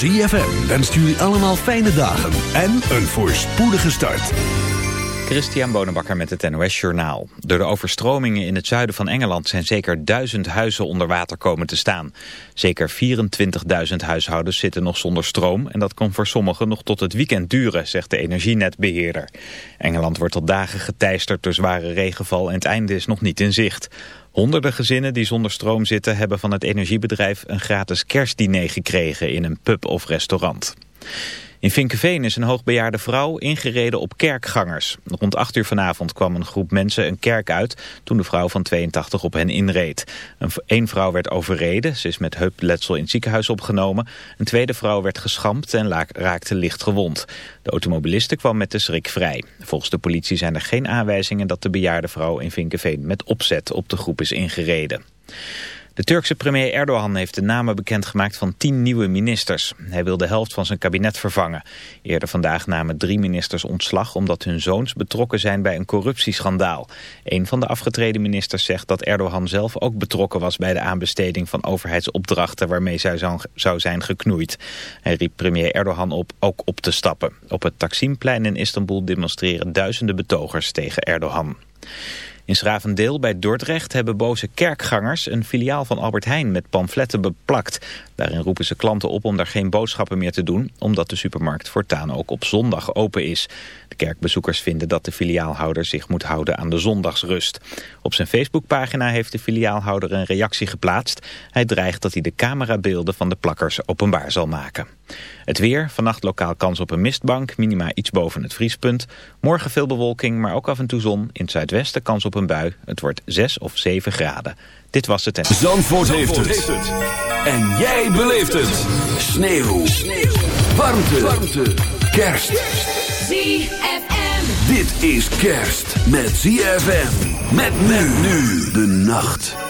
ZFM wenst jullie allemaal fijne dagen en een voorspoedige start. Christian Bonenbakker met het NOS Journaal. Door de overstromingen in het zuiden van Engeland zijn zeker duizend huizen onder water komen te staan. Zeker 24.000 huishoudens zitten nog zonder stroom en dat kan voor sommigen nog tot het weekend duren, zegt de energienetbeheerder. Engeland wordt al dagen geteisterd door zware regenval en het einde is nog niet in zicht. Honderden gezinnen die zonder stroom zitten hebben van het energiebedrijf een gratis kerstdiner gekregen in een pub of restaurant. In Vinkeveen is een hoogbejaarde vrouw ingereden op kerkgangers. Rond 8 uur vanavond kwam een groep mensen een kerk uit toen de vrouw van 82 op hen inreed. Een, vrouw werd overreden, ze is met heupletsel in het ziekenhuis opgenomen. Een tweede vrouw werd geschampt en raakte licht gewond. De automobiliste kwam met de schrik vrij. Volgens de politie zijn er geen aanwijzingen dat de bejaarde vrouw in Vinkeveen met opzet op de groep is ingereden. De Turkse premier Erdogan heeft de namen bekendgemaakt van tien nieuwe ministers. Hij wil de helft van zijn kabinet vervangen. Eerder vandaag namen drie ministers ontslag omdat hun zoons betrokken zijn bij een corruptieschandaal. Een van de afgetreden ministers zegt dat Erdogan zelf ook betrokken was bij de aanbesteding van overheidsopdrachten waarmee zij zou zijn geknoeid. Hij riep premier Erdogan op ook op te stappen. Op het Taksimplein in Istanbul demonstreren duizenden betogers tegen Erdogan. In Schravendeel bij Dordrecht hebben boze kerkgangers een filiaal van Albert Heijn met pamfletten beplakt. Daarin roepen ze klanten op om daar geen boodschappen meer te doen, omdat de supermarkt voortaan ook op zondag open is. De kerkbezoekers vinden dat de filiaalhouder zich moet houden aan de zondagsrust. Op zijn Facebookpagina heeft de filiaalhouder een reactie geplaatst. Hij dreigt dat hij de camerabeelden van de plakkers openbaar zal maken. Het weer, vannacht lokaal kans op een mistbank, minima iets boven het vriespunt. Morgen veel bewolking, maar ook af en toe zon. In het zuidwesten kans op een bui. Het wordt 6 of 7 graden. Dit was het. Zandvoort, Zandvoort heeft, het. En jij beleeft het. Sneeuw. Sneeuw. Warmte. Warmte. Kerst. ZFM. Dit is kerst met ZFM. Met men nu de nacht.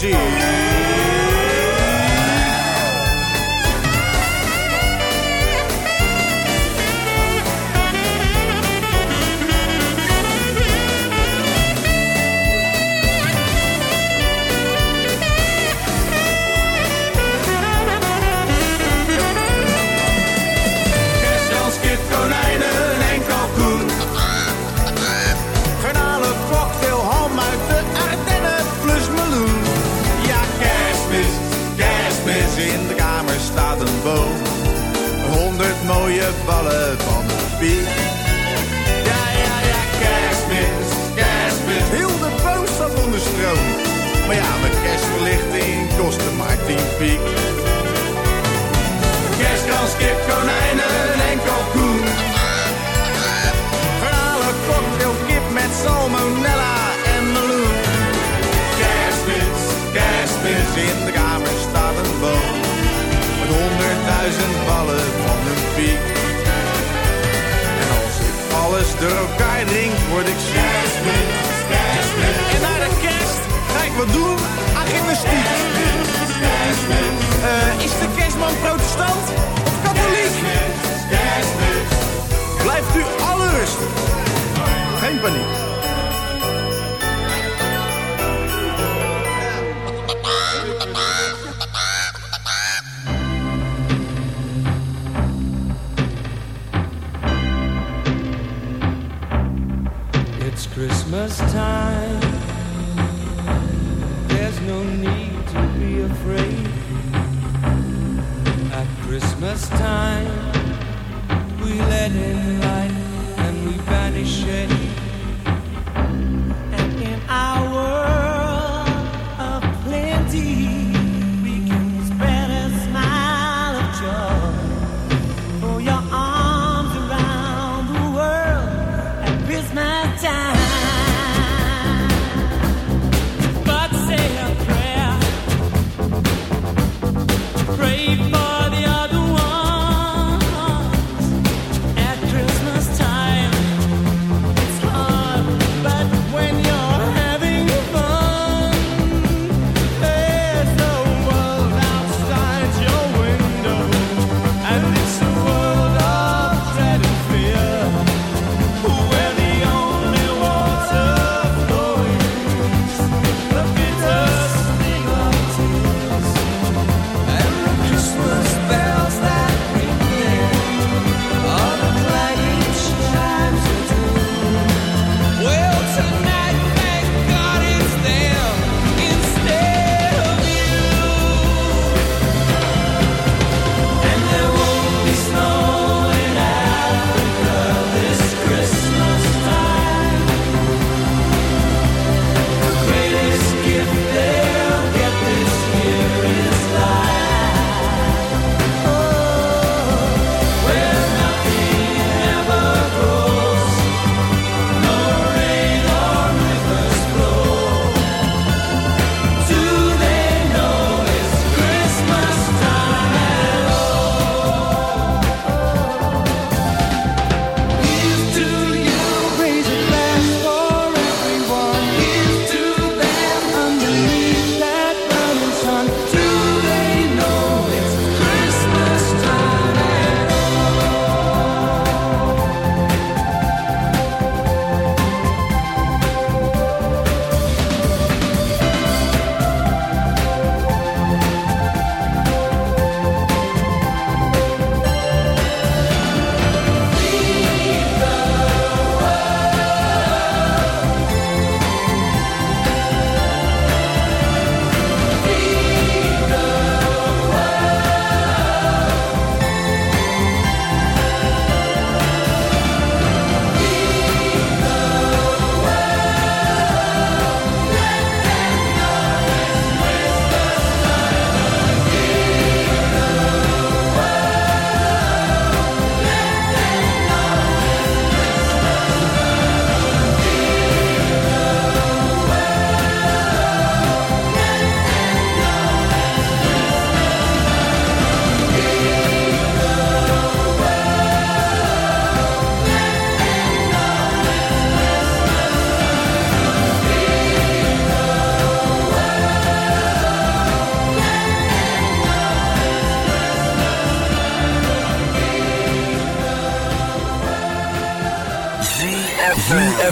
Kerstmuziek. Ja, ja, ja, kerstmis, kerstmis. Heel de poos zat onder stroom. Maar ja, mijn kerstverlichting kostte maar tien piek. door elkaar drinkt, word ik kerstmis. En na de kerst ga ik wat doen aan gymnastiek. Kerstmis, uh, is de kerstman protestant of katholiek? Blijft u alle rustig. Geen paniek. time. There's no need to be afraid. At Christmas time, we let in light and we banish it.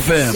ZFM.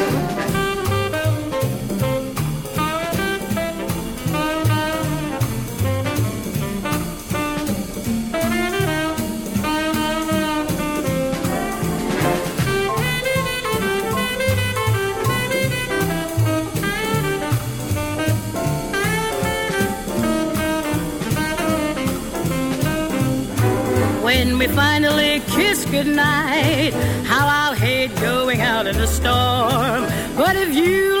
We finally kiss goodnight. How I'll hate going out in the storm. But if you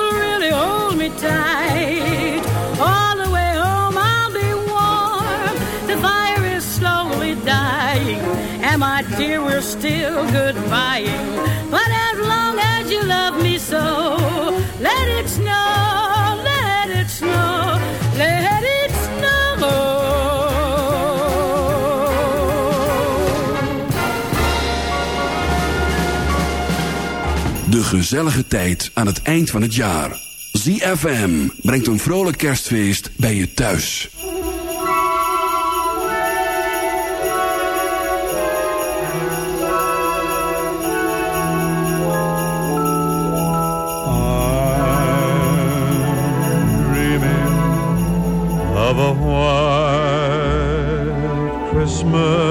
tight, all the way home I'll be warm. The fire is slowly dying, and my dear, we're still goodbying. But as long as you love me so, let it snow, let it snow, let it snow. De gezellige tijd aan het eind van het jaar. ZFM brengt een vrolijk kerstfeest bij je thuis. Of Christmas,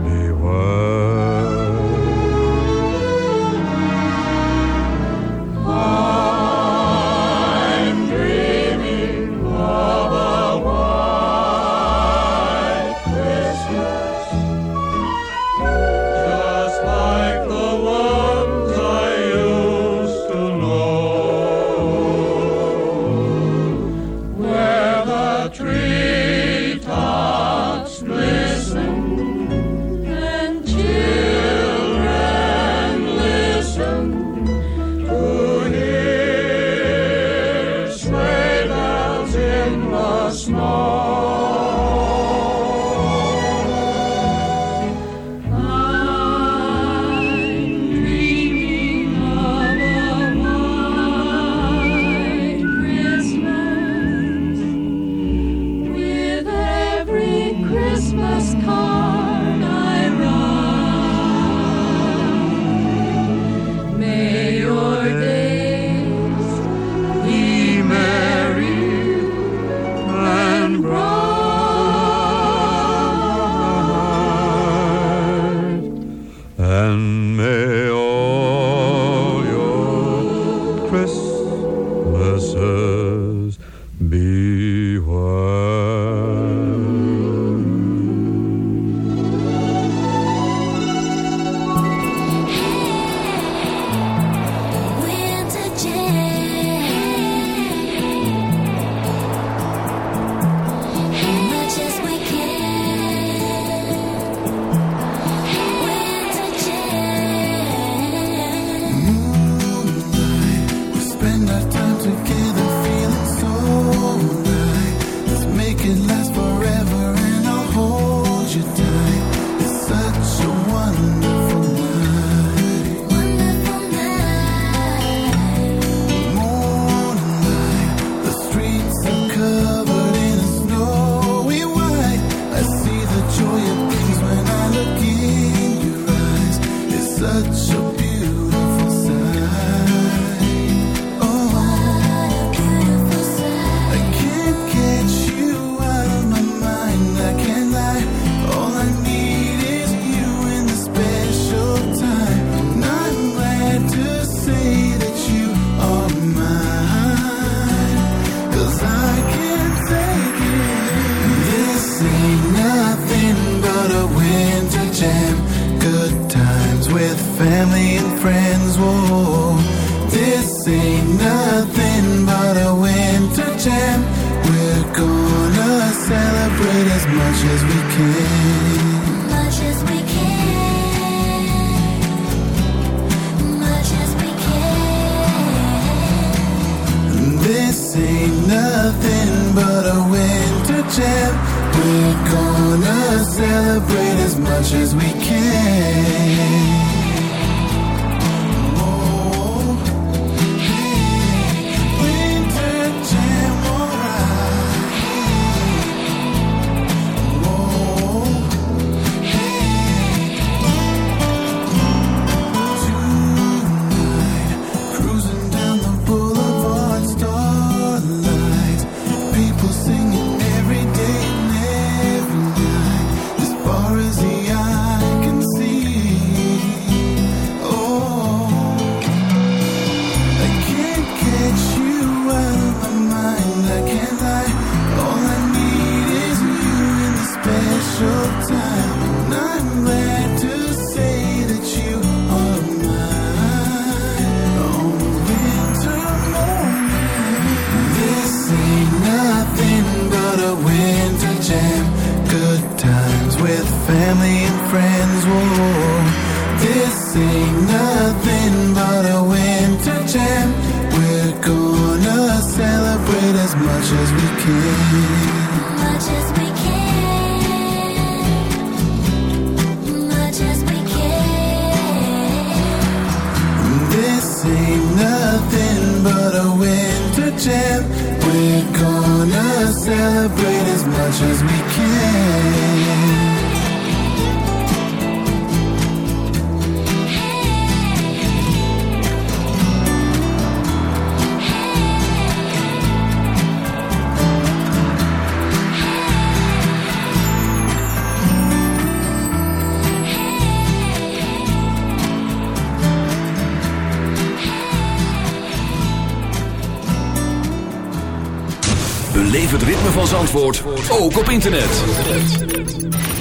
ook op internet.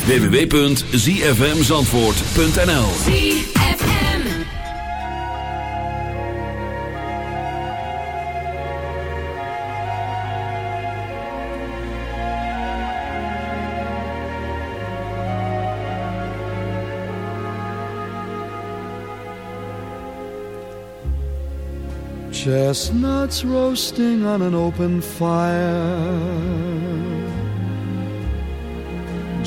www.zfmzandvoort.nl Chestnuts roasting on an open fire.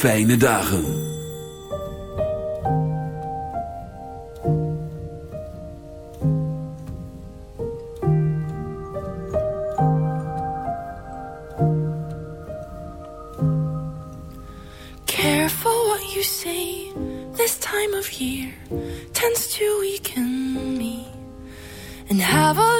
fijne dagen. Careful what you say this time of year tends to weaken me and have a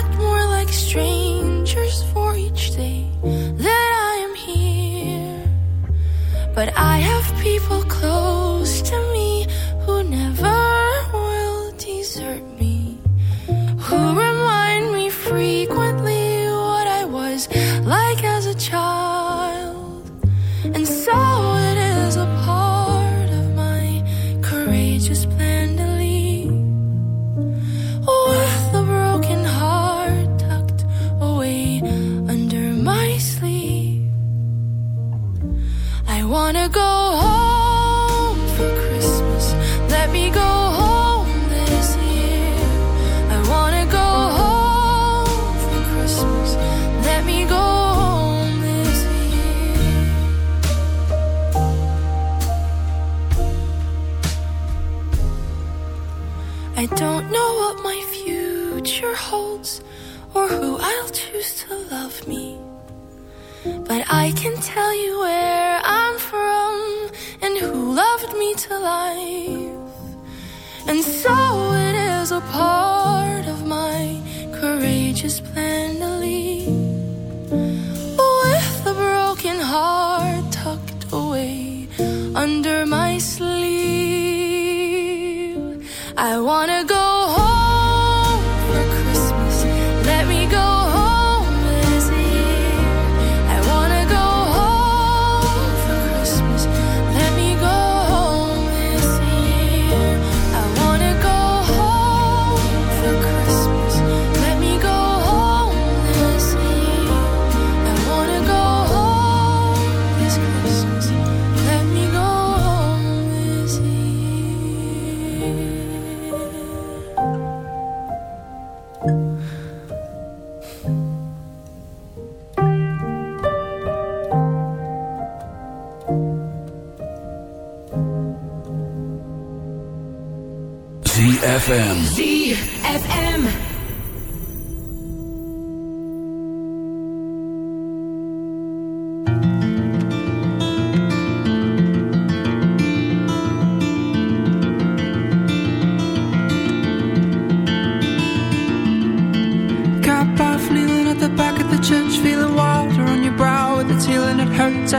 I can tell you where loved me to life. And so it is a part of my courageous plan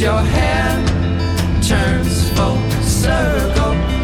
your hand turns full circle.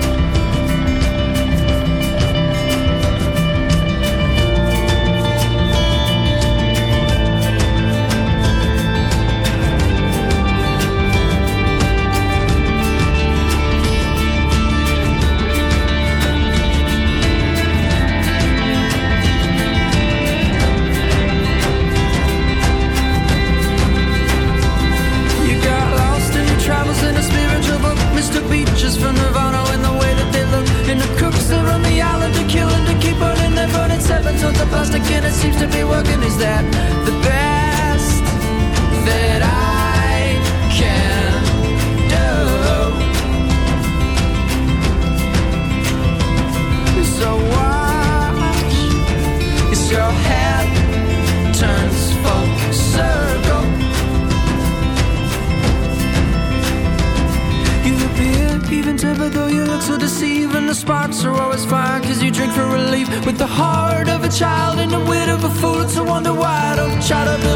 shot of blue.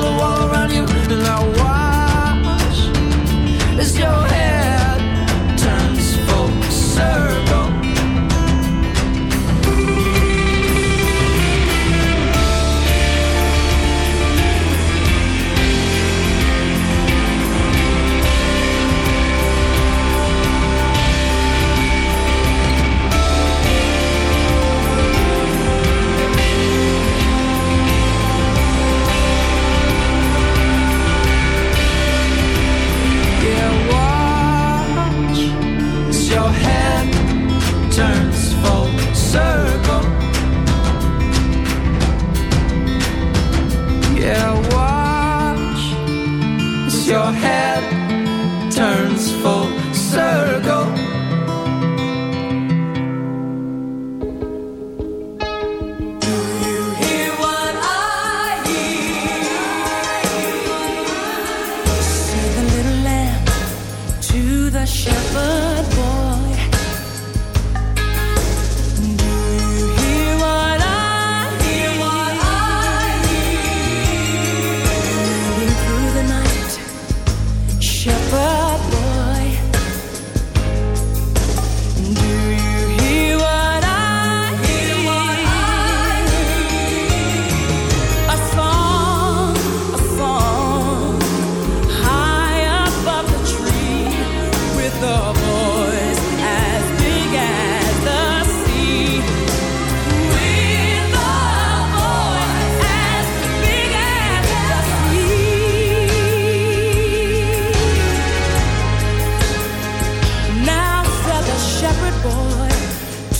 boy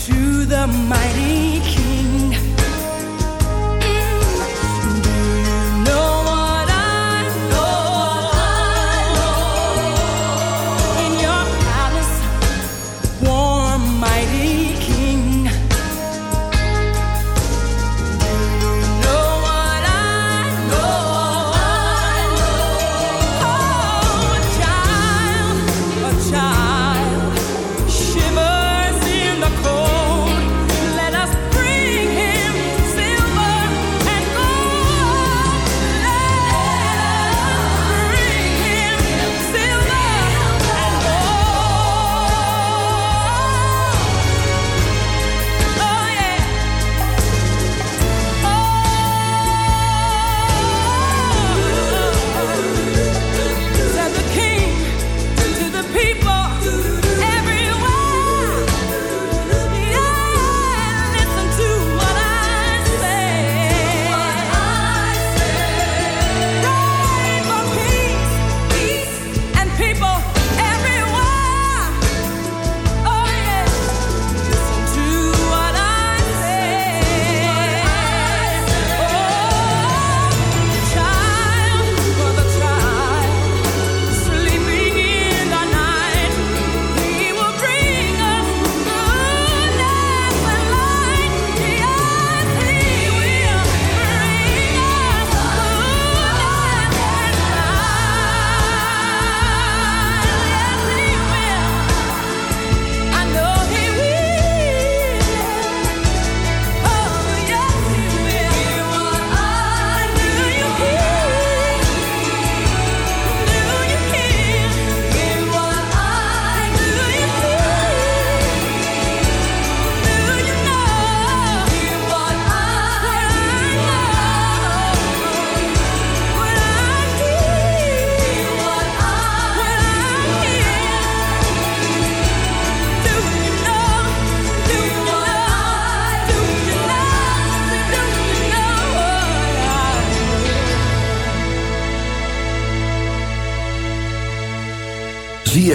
to the mighty king.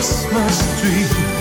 Christmas tree.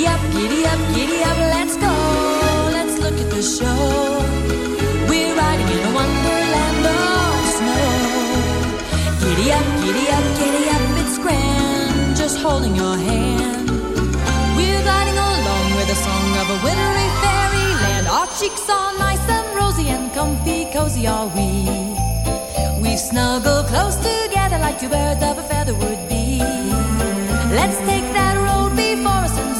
Giddy up, giddy up, giddy up, let's go. Let's look at the show. We're riding in a wonderland of snow. Giddy up, giddy up, giddy up, it's grand. Just holding your hand. We're gliding along with the song of a wintry fairyland. Our cheeks are nice and rosy and comfy, cozy are we. We've snuggled close together like two birds of a feather would be. Let's take that road before us a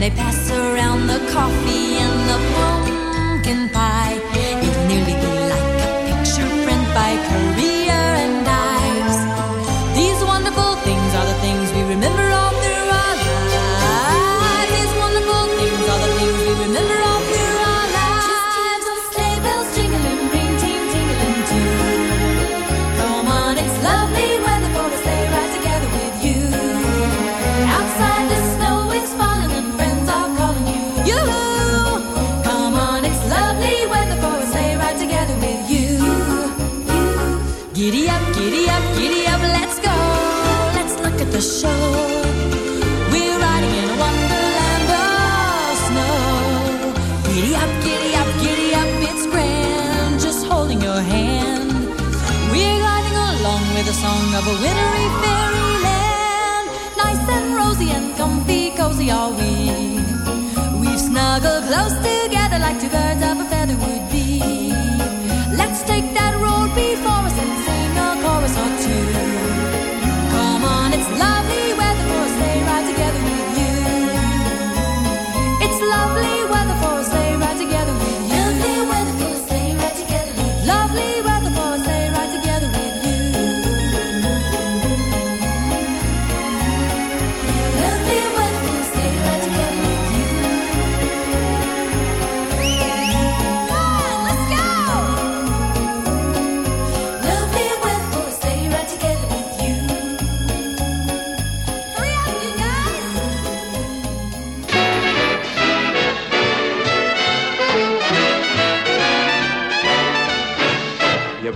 they pass around the coffee and the pumpkin pie. It'll nearly be like a picture print by Currier Giddy up, giddy up, giddy up, it's grand. Just holding your hand. We're gliding along with the song of a wintry fairyland. Nice and rosy and comfy, cozy are we. We've snuggled close together like two birds of a feather would be. Let's take that road before us and sing a chorus or two. Come on, it's lovely weather for a sleigh ride together with you.